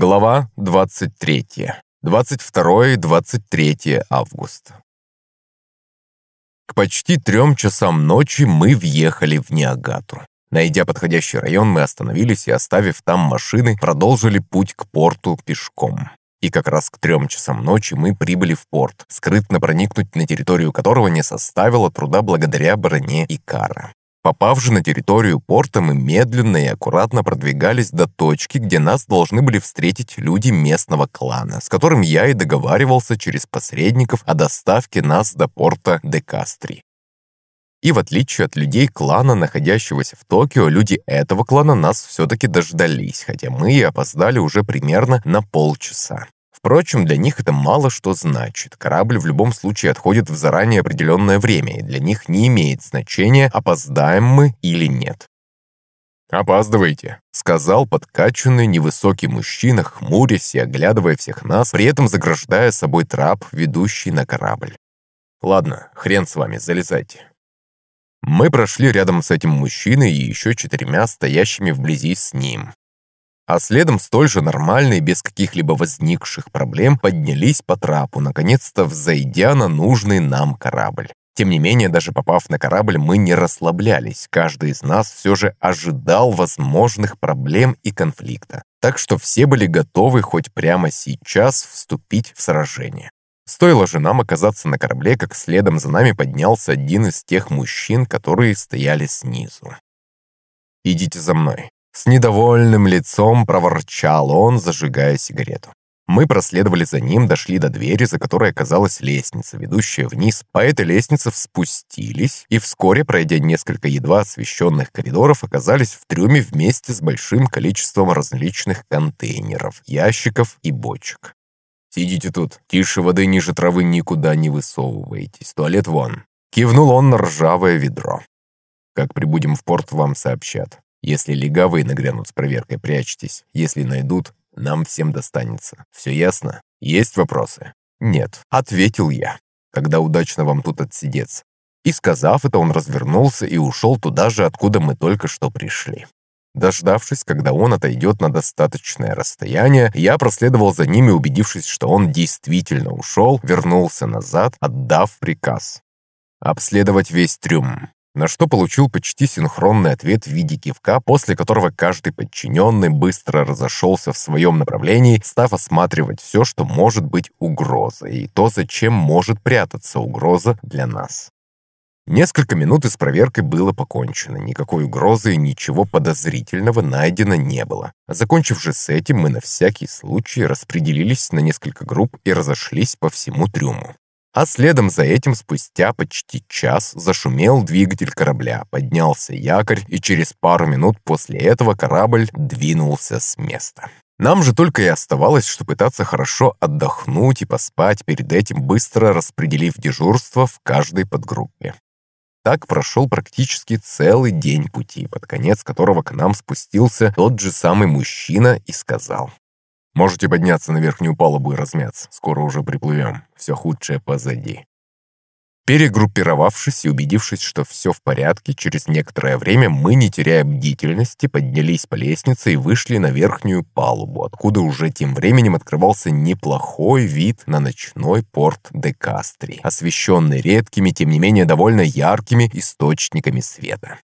Глава 23. 22-23 августа. К почти трем часам ночи мы въехали в Ниагату. Найдя подходящий район, мы остановились и, оставив там машины, продолжили путь к порту пешком. И как раз к трем часам ночи мы прибыли в порт, скрытно проникнуть на территорию которого не составило труда благодаря броне Икара. Попав же на территорию порта, мы медленно и аккуратно продвигались до точки, где нас должны были встретить люди местного клана, с которым я и договаривался через посредников о доставке нас до порта Декастри. И в отличие от людей клана, находящегося в Токио, люди этого клана нас все-таки дождались, хотя мы и опоздали уже примерно на полчаса. Впрочем, для них это мало что значит. Корабль в любом случае отходит в заранее определенное время, и для них не имеет значения, опоздаем мы или нет. «Опаздываете», — сказал подкачанный невысокий мужчина, хмурясь и оглядывая всех нас, при этом заграждая собой трап, ведущий на корабль. «Ладно, хрен с вами, залезайте». Мы прошли рядом с этим мужчиной и еще четырьмя стоящими вблизи с ним а следом столь же нормально и без каких-либо возникших проблем поднялись по трапу, наконец-то взойдя на нужный нам корабль. Тем не менее, даже попав на корабль, мы не расслаблялись. Каждый из нас все же ожидал возможных проблем и конфликта. Так что все были готовы хоть прямо сейчас вступить в сражение. Стоило же нам оказаться на корабле, как следом за нами поднялся один из тех мужчин, которые стояли снизу. «Идите за мной», с недовольным лицом проворчал он, зажигая сигарету. Мы проследовали за ним, дошли до двери, за которой оказалась лестница, ведущая вниз. По этой лестнице спустились, и вскоре, пройдя несколько едва освещенных коридоров, оказались в трюме вместе с большим количеством различных контейнеров, ящиков и бочек. «Сидите тут, тише воды ниже травы никуда не высовывайтесь, туалет вон». Кивнул он на ржавое ведро. «Как прибудем в порт, вам сообщат. Если легавые нагрянут с проверкой, прячьтесь. Если найдут, нам всем достанется. Все ясно? Есть вопросы? Нет, ответил я. Тогда удачно вам тут отсидеться. И сказав это, он развернулся и ушел туда же, откуда мы только что пришли. Дождавшись, когда он отойдет на достаточное расстояние, я проследовал за ним и, убедившись, что он действительно ушел, вернулся назад, отдав приказ. Обследовать весь трюм на что получил почти синхронный ответ в виде кивка, после которого каждый подчиненный быстро разошелся в своем направлении, став осматривать все, что может быть угрозой, и то, зачем может прятаться угроза для нас. Несколько минут и с проверкой было покончено. Никакой угрозы и ничего подозрительного найдено не было. Закончив же с этим, мы на всякий случай распределились на несколько групп и разошлись по всему трюму. А следом за этим спустя почти час зашумел двигатель корабля, поднялся якорь, и через пару минут после этого корабль двинулся с места. Нам же только и оставалось, что пытаться хорошо отдохнуть и поспать, перед этим быстро распределив дежурство в каждой подгруппе. Так прошел практически целый день пути, под конец которого к нам спустился тот же самый мужчина и сказал. Можете подняться на верхнюю палубу и размяться. Скоро уже приплывем. Все худшее позади. Перегруппировавшись и убедившись, что все в порядке, через некоторое время мы, не теряя бдительности, поднялись по лестнице и вышли на верхнюю палубу, откуда уже тем временем открывался неплохой вид на ночной порт де Кастри, освещенный редкими, тем не менее довольно яркими источниками света.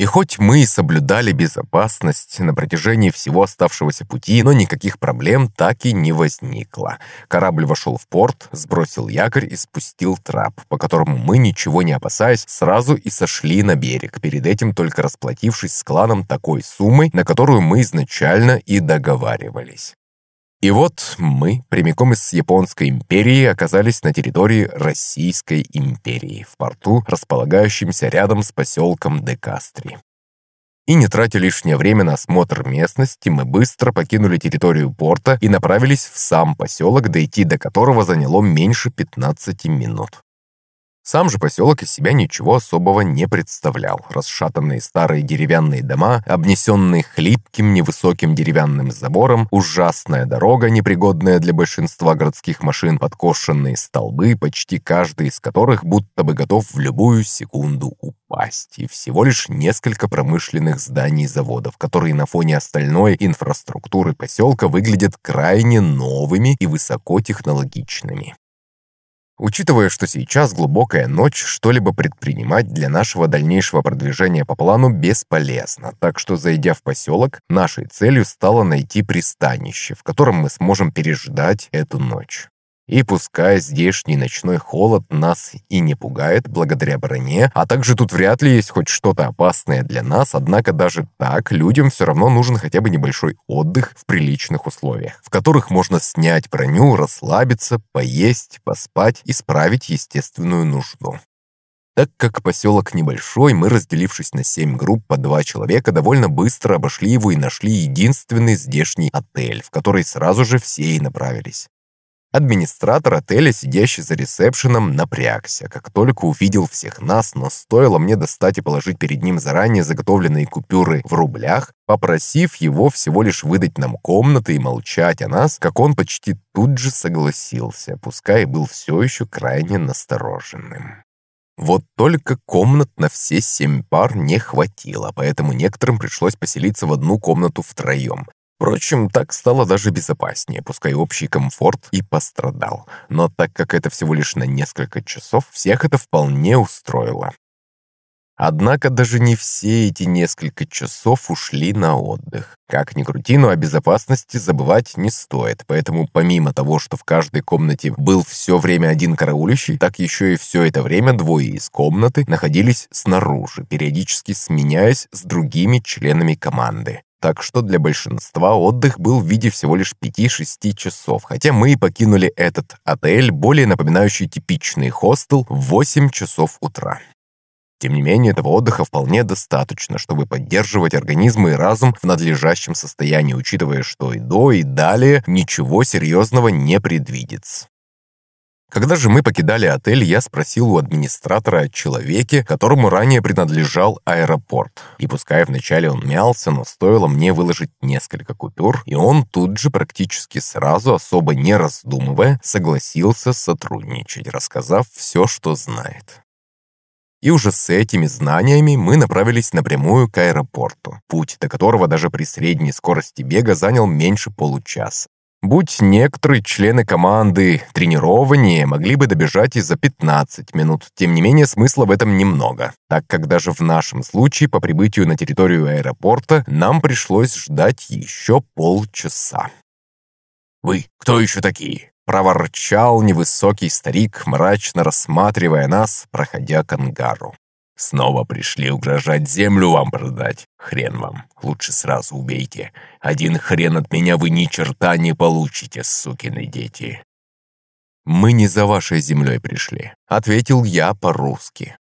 И хоть мы и соблюдали безопасность на протяжении всего оставшегося пути, но никаких проблем так и не возникло. Корабль вошел в порт, сбросил якорь и спустил трап, по которому мы, ничего не опасаясь, сразу и сошли на берег, перед этим только расплатившись с кланом такой суммой, на которую мы изначально и договаривались. И вот мы, прямиком из Японской империи, оказались на территории Российской империи, в порту, располагающемся рядом с поселком Декастри. И не тратя лишнее время на осмотр местности, мы быстро покинули территорию порта и направились в сам поселок, дойти до которого заняло меньше 15 минут. Сам же поселок из себя ничего особого не представлял. Расшатанные старые деревянные дома, обнесенные хлипким невысоким деревянным забором, ужасная дорога, непригодная для большинства городских машин, подкошенные столбы, почти каждый из которых будто бы готов в любую секунду упасть, и всего лишь несколько промышленных зданий и заводов, которые на фоне остальной инфраструктуры поселка выглядят крайне новыми и высокотехнологичными. Учитывая, что сейчас глубокая ночь, что-либо предпринимать для нашего дальнейшего продвижения по плану бесполезно, так что, зайдя в поселок, нашей целью стало найти пристанище, в котором мы сможем переждать эту ночь. И пускай здешний ночной холод нас и не пугает благодаря броне, а также тут вряд ли есть хоть что-то опасное для нас, однако даже так людям все равно нужен хотя бы небольшой отдых в приличных условиях, в которых можно снять броню, расслабиться, поесть, поспать и справить естественную нужду. Так как поселок небольшой, мы, разделившись на семь групп по два человека, довольно быстро обошли его и нашли единственный здешний отель, в который сразу же все и направились. Администратор отеля, сидящий за ресепшеном, напрягся, как только увидел всех нас, но стоило мне достать и положить перед ним заранее заготовленные купюры в рублях, попросив его всего лишь выдать нам комнаты и молчать о нас, как он почти тут же согласился, пускай был все еще крайне настороженным. Вот только комнат на все семь пар не хватило, поэтому некоторым пришлось поселиться в одну комнату втроем. Впрочем, так стало даже безопаснее, пускай общий комфорт и пострадал. Но так как это всего лишь на несколько часов, всех это вполне устроило. Однако даже не все эти несколько часов ушли на отдых. Как ни крути, но о безопасности забывать не стоит, поэтому помимо того, что в каждой комнате был все время один караулищий, так еще и все это время двое из комнаты находились снаружи, периодически сменяясь с другими членами команды. Так что для большинства отдых был в виде всего лишь 5-6 часов, хотя мы и покинули этот отель, более напоминающий типичный хостел, в 8 часов утра. Тем не менее, этого отдыха вполне достаточно, чтобы поддерживать организм и разум в надлежащем состоянии, учитывая, что и до, и далее ничего серьезного не предвидится. Когда же мы покидали отель, я спросил у администратора о человеке, которому ранее принадлежал аэропорт. И пускай вначале он мялся, но стоило мне выложить несколько купюр, и он тут же практически сразу, особо не раздумывая, согласился сотрудничать, рассказав все, что знает. И уже с этими знаниями мы направились напрямую к аэропорту, путь до которого даже при средней скорости бега занял меньше получаса. Будь некоторые члены команды тренированнее, могли бы добежать и за 15 минут. Тем не менее, смысла в этом немного, так как даже в нашем случае по прибытию на территорию аэропорта нам пришлось ждать еще полчаса. «Вы кто еще такие?» – проворчал невысокий старик, мрачно рассматривая нас, проходя к ангару. Снова пришли угрожать землю вам продать. Хрен вам. Лучше сразу убейте. Один хрен от меня вы ни черта не получите, сукины дети. Мы не за вашей землей пришли, ответил я по-русски.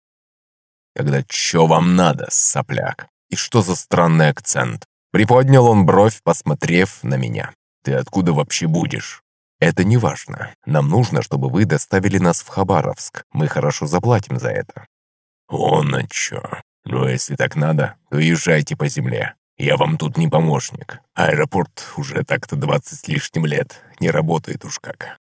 Тогда чё вам надо, сопляк? И что за странный акцент? Приподнял он бровь, посмотрев на меня. Ты откуда вообще будешь? Это не важно. Нам нужно, чтобы вы доставили нас в Хабаровск. Мы хорошо заплатим за это. «Он на чё? Ну, если так надо, то езжайте по земле. Я вам тут не помощник. Аэропорт уже так-то двадцать с лишним лет. Не работает уж как».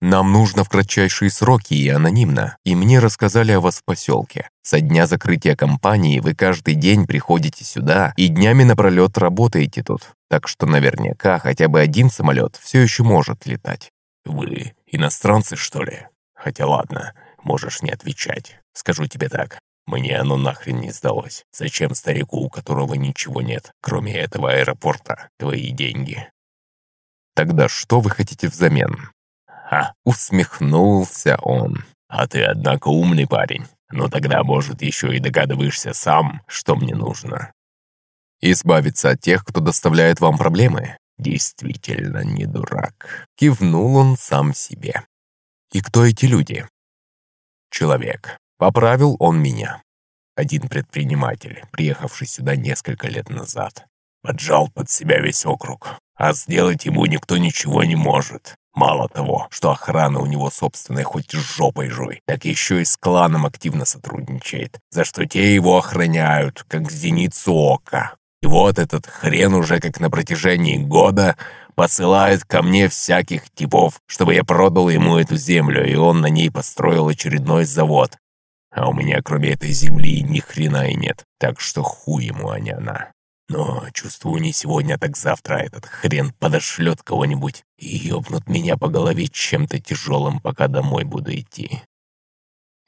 «Нам нужно в кратчайшие сроки и анонимно, и мне рассказали о вас в поселке. Со дня закрытия компании вы каждый день приходите сюда и днями напролет работаете тут, так что наверняка хотя бы один самолет все еще может летать». «Вы иностранцы, что ли? Хотя ладно, можешь не отвечать. Скажу тебе так, мне оно нахрен не сдалось. Зачем старику, у которого ничего нет, кроме этого аэропорта, твои деньги? Тогда что вы хотите взамен? А, усмехнулся он. А ты, однако, умный парень. Но тогда, может, еще и догадываешься сам, что мне нужно. Избавиться от тех, кто доставляет вам проблемы? Действительно не дурак. Кивнул он сам себе. И кто эти люди? Человек. Поправил он меня. Один предприниматель, приехавший сюда несколько лет назад, поджал под себя весь округ, а сделать ему никто ничего не может. Мало того, что охрана у него собственная хоть жопой жуй, так еще и с кланом активно сотрудничает, за что те его охраняют, как зеницу ока. И вот этот хрен уже как на протяжении года посылает ко мне всяких типов, чтобы я продал ему эту землю, и он на ней построил очередной завод. А у меня кроме этой земли ни хрена и нет, так что хуй ему, а не она. Но, чувствую, не сегодня, так завтра этот хрен подошлет кого-нибудь и ёбнут меня по голове чем-то тяжелым, пока домой буду идти.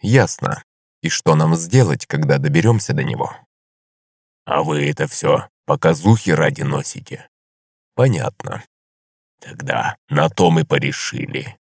Ясно. И что нам сделать, когда доберемся до него? А вы это все показухи ради носите? Понятно. Тогда на то мы порешили.